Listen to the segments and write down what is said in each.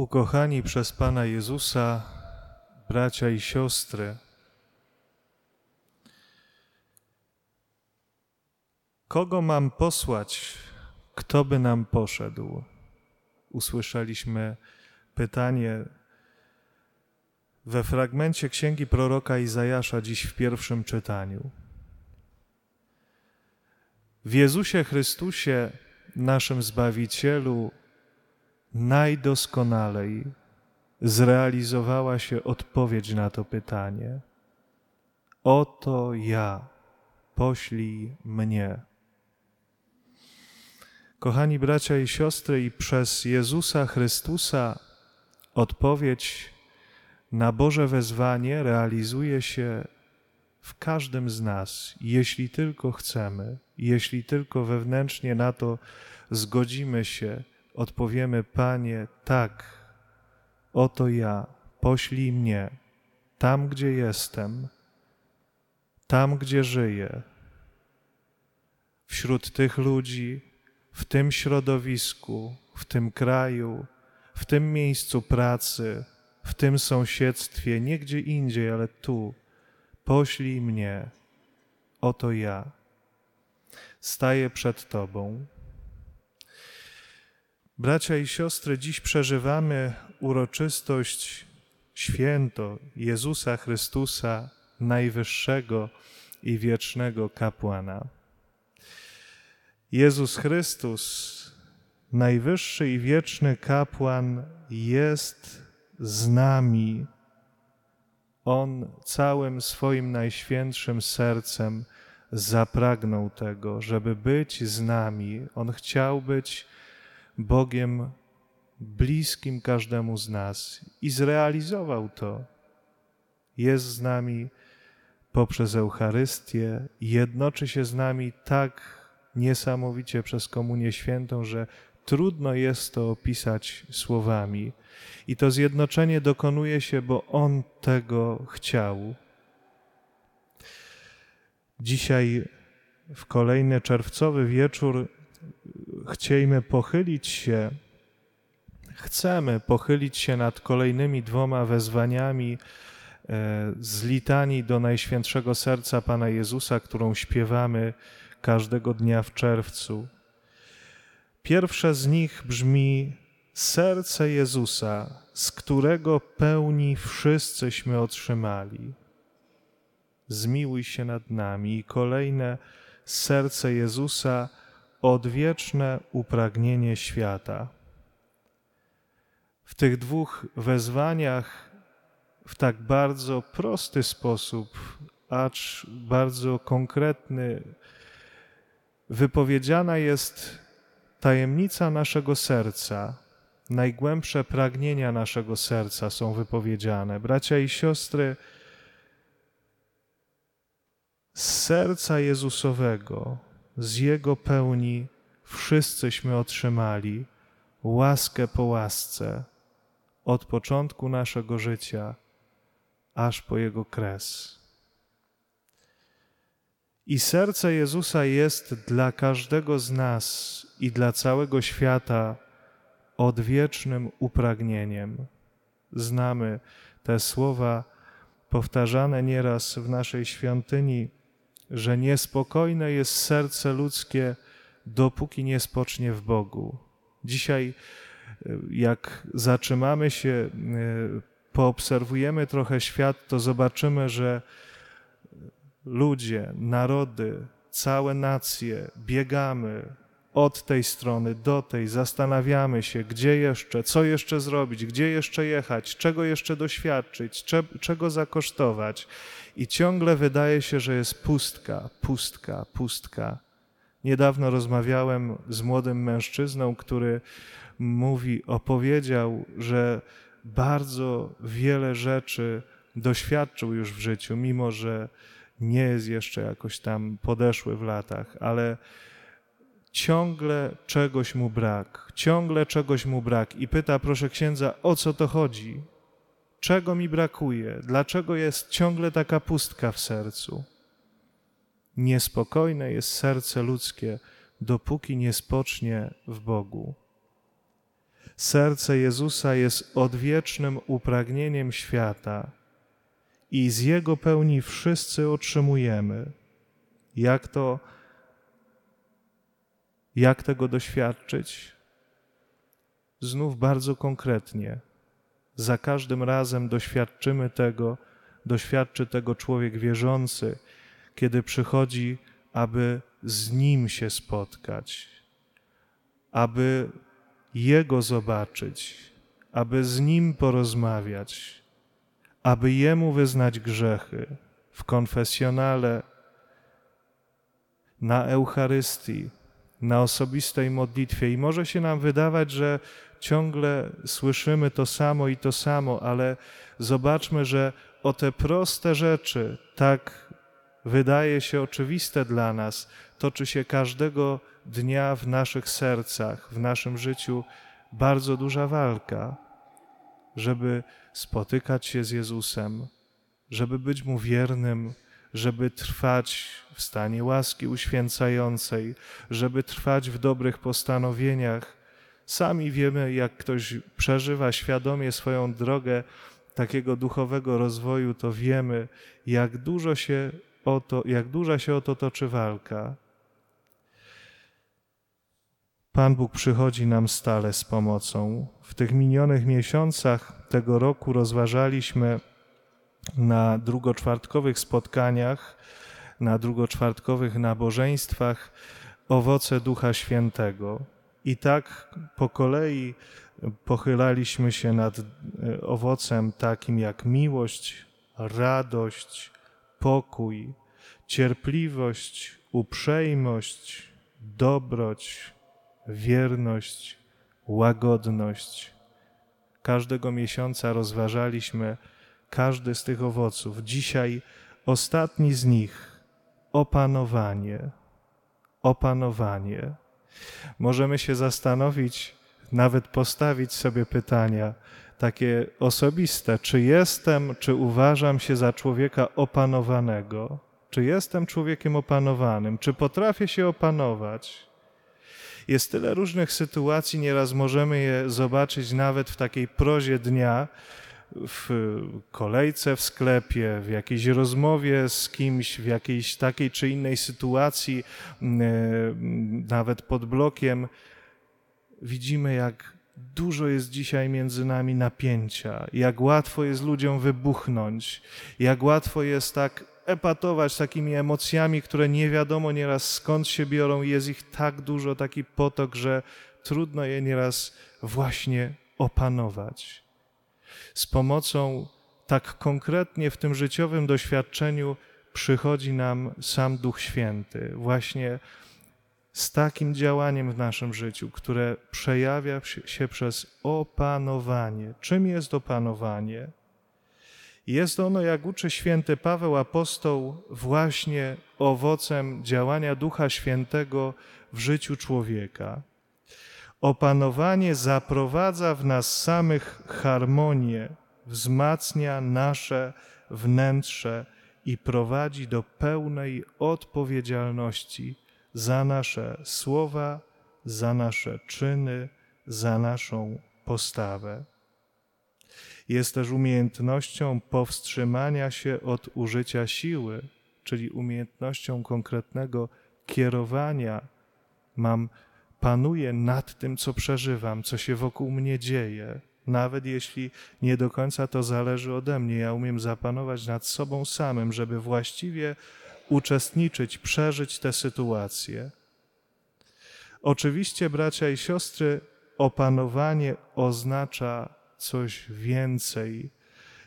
Ukochani przez Pana Jezusa, bracia i siostry, kogo mam posłać, kto by nam poszedł? Usłyszeliśmy pytanie we fragmencie księgi proroka Izajasza dziś w pierwszym czytaniu. W Jezusie Chrystusie, naszym Zbawicielu, najdoskonalej zrealizowała się odpowiedź na to pytanie. Oto ja, poślij mnie. Kochani bracia i siostry, i przez Jezusa Chrystusa odpowiedź na Boże wezwanie realizuje się w każdym z nas, jeśli tylko chcemy, jeśli tylko wewnętrznie na to zgodzimy się, odpowiemy: Panie, tak, oto ja, poślij mnie tam, gdzie jestem, tam, gdzie żyję, wśród tych ludzi, w tym środowisku, w tym kraju, w tym miejscu pracy, w tym sąsiedztwie, nie gdzie indziej, ale tu. Poślij mnie, oto ja. Staję przed Tobą. Bracia i siostry, dziś przeżywamy uroczystość święto Jezusa Chrystusa, najwyższego i wiecznego kapłana. Jezus Chrystus, najwyższy i wieczny kapłan, jest z nami. On całym swoim najświętszym sercem zapragnął tego, żeby być z nami. On chciał być Bogiem bliskim każdemu z nas i zrealizował to. Jest z nami poprzez Eucharystię, jednoczy się z nami tak niesamowicie przez Komunię Świętą, że trudno jest to opisać słowami. I to zjednoczenie dokonuje się, bo On tego chciał. Dzisiaj, w kolejny czerwcowy wieczór, chcielibyśmy pochylić się, chcemy pochylić się nad kolejnymi dwoma wezwaniami e, z litanii do Najświętszego Serca Pana Jezusa, którą śpiewamy każdego dnia w czerwcu. Pierwsze z nich brzmi serce Jezusa, z którego pełni wszyscyśmy otrzymali. Zmiłuj się nad nami. I kolejne serce Jezusa, odwieczne upragnienie świata. W tych dwóch wezwaniach w tak bardzo prosty sposób, acz bardzo konkretny, wypowiedziana jest tajemnica naszego serca, najgłębsze pragnienia naszego serca są wypowiedziane. Bracia i siostry, z serca Jezusowego, z Jego pełni wszyscyśmy otrzymali łaskę po łasce od początku naszego życia aż po Jego kres. I serce Jezusa jest dla każdego z nas i dla całego świata odwiecznym upragnieniem. Znamy te słowa powtarzane nieraz w naszej świątyni, że niespokojne jest serce ludzkie, dopóki nie spocznie w Bogu. Dzisiaj, jak zatrzymamy się, poobserwujemy trochę świat, to zobaczymy, że ludzie, narody, całe nacje biegamy od tej strony do tej, zastanawiamy się, gdzie jeszcze, co jeszcze zrobić, gdzie jeszcze jechać, czego jeszcze doświadczyć, cze, czego zakosztować. I ciągle wydaje się, że jest pustka, pustka, pustka. Niedawno rozmawiałem z młodym mężczyzną, który mówi, opowiedział, że bardzo wiele rzeczy doświadczył już w życiu, mimo że nie jest jeszcze jakoś tam podeszły w latach, ale ciągle czegoś mu brak, ciągle czegoś mu brak i pyta, proszę księdza, o co to chodzi? Czego mi brakuje? Dlaczego jest ciągle taka pustka w sercu? Niespokojne jest serce ludzkie, dopóki nie spocznie w Bogu. Serce Jezusa jest odwiecznym upragnieniem świata i z Jego pełni wszyscy otrzymujemy. Jak to, jak tego doświadczyć? Znów bardzo konkretnie. Za każdym razem doświadczymy tego, doświadczy tego człowiek wierzący, kiedy przychodzi, aby z Nim się spotkać, aby Jego zobaczyć, aby z Nim porozmawiać, aby Jemu wyznać grzechy w konfesjonale, na Eucharystii, na osobistej modlitwie. I może się nam wydawać, że ciągle słyszymy to samo i to samo, ale zobaczmy, że o te proste rzeczy, tak wydaje się oczywiste dla nas, toczy się każdego dnia w naszych sercach, w naszym życiu bardzo duża walka, żeby spotykać się z Jezusem, żeby być Mu wiernym, żeby trwać w stanie łaski uświęcającej, żeby trwać w dobrych postanowieniach. Sami wiemy, jak ktoś przeżywa świadomie swoją drogę takiego duchowego rozwoju, to wiemy, jak dużo się o to, jak duża się o to toczy walka. Pan Bóg przychodzi nam stale z pomocą. W tych minionych miesiącach tego roku rozważaliśmy na drugoczwartkowych spotkaniach, na drugoczwartkowych nabożeństwach owoce Ducha Świętego. I tak po kolei pochylaliśmy się nad e, owocem takim jak miłość, radość, pokój, cierpliwość, uprzejmość, dobroć, wierność, łagodność. Każdego miesiąca rozważaliśmy każdy z tych owoców. Dzisiaj ostatni z nich opanowanie. Opanowanie. Możemy się zastanowić, nawet postawić sobie pytania takie osobiste: czy jestem, czy uważam się za człowieka opanowanego? Czy jestem człowiekiem opanowanym? Czy potrafię się opanować? Jest tyle różnych sytuacji, nieraz możemy je zobaczyć nawet w takiej prozie dnia, w kolejce w sklepie, w jakiejś rozmowie z kimś, w jakiejś takiej czy innej sytuacji, nawet pod blokiem, widzimy, jak dużo jest dzisiaj między nami napięcia, jak łatwo jest ludziom wybuchnąć, jak łatwo jest tak epatować takimi emocjami, które nie wiadomo nieraz skąd się biorą. Jest ich tak dużo, taki potok, że trudno je nieraz właśnie opanować. Z pomocą tak konkretnie w tym życiowym doświadczeniu przychodzi nam sam Duch Święty, właśnie z takim działaniem w naszym życiu, które przejawia się przez opanowanie. Czym jest opanowanie? Jest ono, jak uczy święty Paweł apostoł, właśnie owocem działania Ducha Świętego w życiu człowieka. Opanowanie zaprowadza w nas samych harmonię, wzmacnia nasze wnętrze i prowadzi do pełnej odpowiedzialności za nasze słowa, za nasze czyny, za naszą postawę. Jest też umiejętnością powstrzymania się od użycia siły, czyli umiejętnością konkretnego kierowania. Mam, panuję nad tym, co przeżywam, co się wokół mnie dzieje. Nawet jeśli nie do końca to zależy ode mnie, ja umiem zapanować nad sobą samym, żeby właściwie uczestniczyć, przeżyć tę sytuację. Oczywiście, bracia i siostry, opanowanie oznacza coś więcej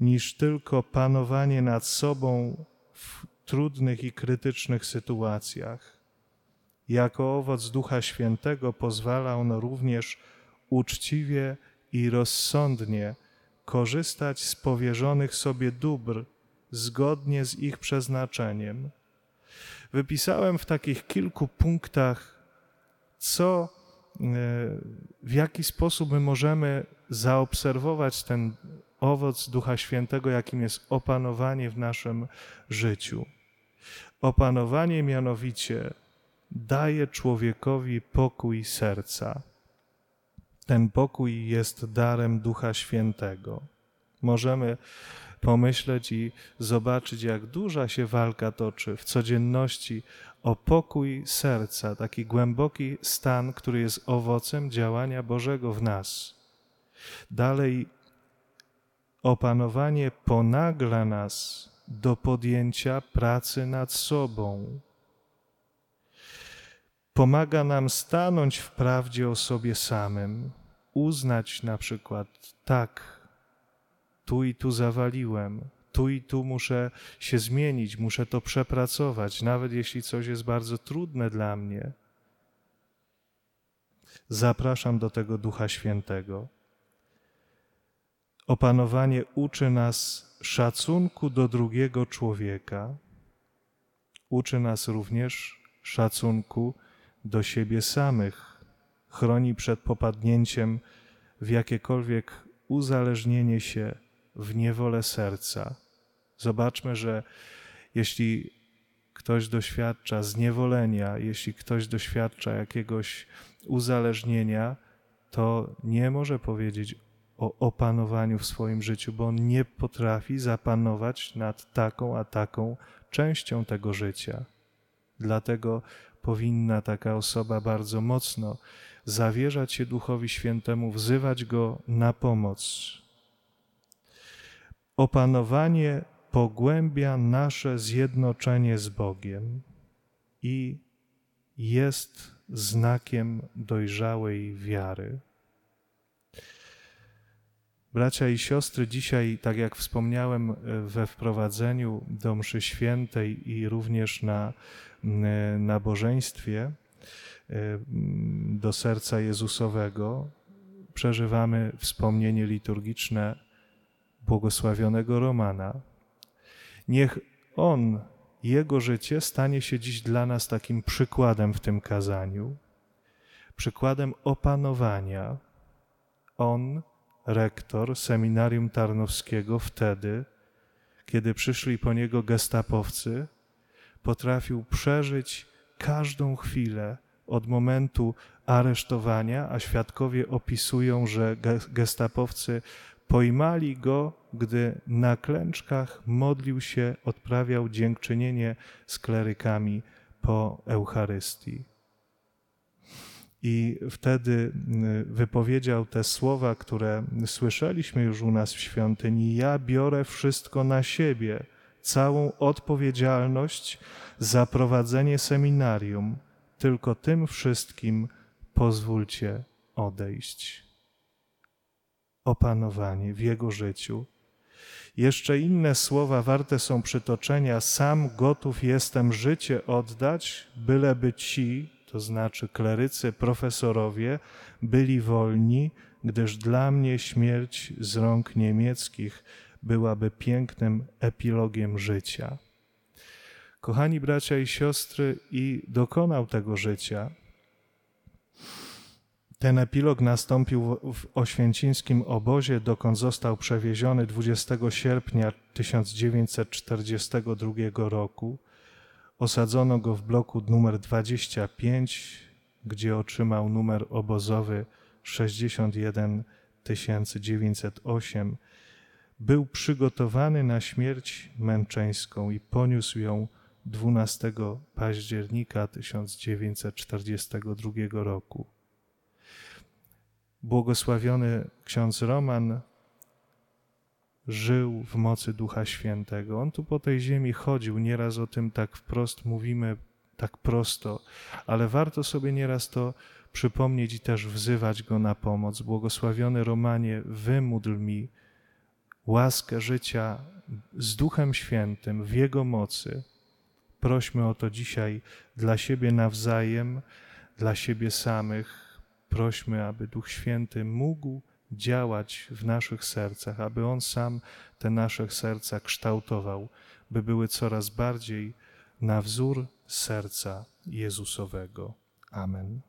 niż tylko panowanie nad sobą w trudnych i krytycznych sytuacjach. Jako owoc Ducha Świętego pozwala ono również uczciwie i rozsądnie korzystać z powierzonych sobie dóbr zgodnie z ich przeznaczeniem. Wypisałem w takich kilku punktach, co, e, w jaki sposób my możemy zaobserwować ten owoc Ducha Świętego, jakim jest opanowanie w naszym życiu. Opanowanie mianowicie daje człowiekowi pokój serca. Ten pokój jest darem Ducha Świętego. Możemy pomyśleć i zobaczyć, jak duża się walka toczy w codzienności o pokój serca, taki głęboki stan, który jest owocem działania Bożego w nas. Dalej, opanowanie ponagla nas do podjęcia pracy nad sobą. Pomaga nam stanąć w prawdzie o sobie samym, uznać na przykład, tak, tu i tu zawaliłem, tu i tu muszę się zmienić, muszę to przepracować, nawet jeśli coś jest bardzo trudne dla mnie. Zapraszam do tego Ducha Świętego. Opanowanie uczy nas szacunku do drugiego człowieka, uczy nas również szacunku do siebie samych, chroni przed popadnięciem w jakiekolwiek uzależnienie się w niewolę serca. Zobaczmy, że jeśli ktoś doświadcza zniewolenia, jeśli ktoś doświadcza jakiegoś uzależnienia, to nie może powiedzieć o opanowaniu w swoim życiu, bo on nie potrafi zapanować nad taką a taką częścią tego życia. Dlatego powinna taka osoba bardzo mocno zawierzać się Duchowi Świętemu, wzywać go na pomoc. Opanowanie pogłębia nasze zjednoczenie z Bogiem i jest znakiem dojrzałej wiary. Bracia i siostry, dzisiaj, tak jak wspomniałem e, we wprowadzeniu do mszy świętej i również na nabożeństwie e, do serca Jezusowego, przeżywamy wspomnienie liturgiczne błogosławionego Romana. Niech on, jego życie stanie się dziś dla nas takim przykładem w tym kazaniu, przykładem opanowania. On, rektor seminarium tarnowskiego wtedy, kiedy przyszli po niego gestapowcy, potrafił przeżyć każdą chwilę od momentu aresztowania, a świadkowie opisują, że gestapowcy pojmali go, gdy na klęczkach modlił się, odprawiał dziękczynienie z klerykami po Eucharystii. I wtedy y, wypowiedział te słowa, które słyszeliśmy już u nas w świątyni: Ja biorę wszystko na siebie, całą odpowiedzialność za prowadzenie seminarium, tylko tym wszystkim pozwólcie odejść. Opanowanie w jego życiu. Jeszcze inne słowa warte są przytoczenia: Sam gotów jestem życie oddać, byleby ci, to znaczy klerycy, profesorowie, byli wolni, gdyż dla mnie śmierć z rąk niemieckich byłaby pięknym epilogiem życia. Kochani bracia i siostry, i dokonał tego życia. Ten epilog nastąpił w oświęcińskim obozie, dokąd został przewieziony 20 sierpnia 1942 roku. Osadzono go w bloku numer 25, gdzie otrzymał numer obozowy 61908. Był przygotowany na śmierć męczeńską i poniósł ją 12 października 1942 roku. Błogosławiony ksiądz Roman żył w mocy Ducha Świętego. On tu po tej ziemi chodził, nieraz o tym tak wprost mówimy, tak prosto, ale warto sobie nieraz to przypomnieć i też wzywać Go na pomoc. Błogosławiony Romanie, wymódl mi łaskę życia z Duchem Świętym w Jego mocy. Prośmy o to dzisiaj dla siebie nawzajem, dla siebie samych. Prośmy, aby Duch Święty mógł działać w naszych sercach, aby On sam te nasze serca kształtował, by były coraz bardziej na wzór serca Jezusowego. Amen.